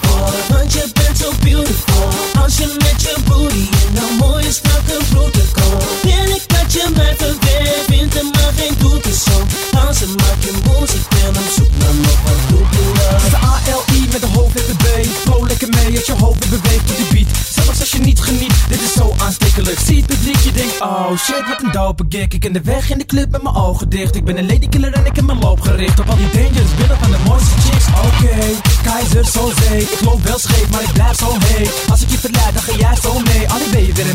voor. Want je bent zo beautiful. Als je met je booty in een mooie strakke broeken komt. Wil ik dat je mij verweert, vindt er maar geen doelpersoon. Als ze maakt je moes, ik ben op zoek naar nog wat is de met de hoofd en de B. Flow lekker mee als je hoofd beweegt op die beat. Zelfs als je niet geniet, dit is zo aanstekelijk. Zie het publiek, je denkt, oh shit, wat een dope gig. Ik in de weg in de club met mijn ogen dicht. Ik ben een ladykiller en ik heb mijn loop gericht. Op al die dangerous billen van de mooiste chicks. Keizer, Ik loop wel scheef, maar ik blijf zo heet. Als ik je verleid, dan ga jij zo mee. Al die ben je weer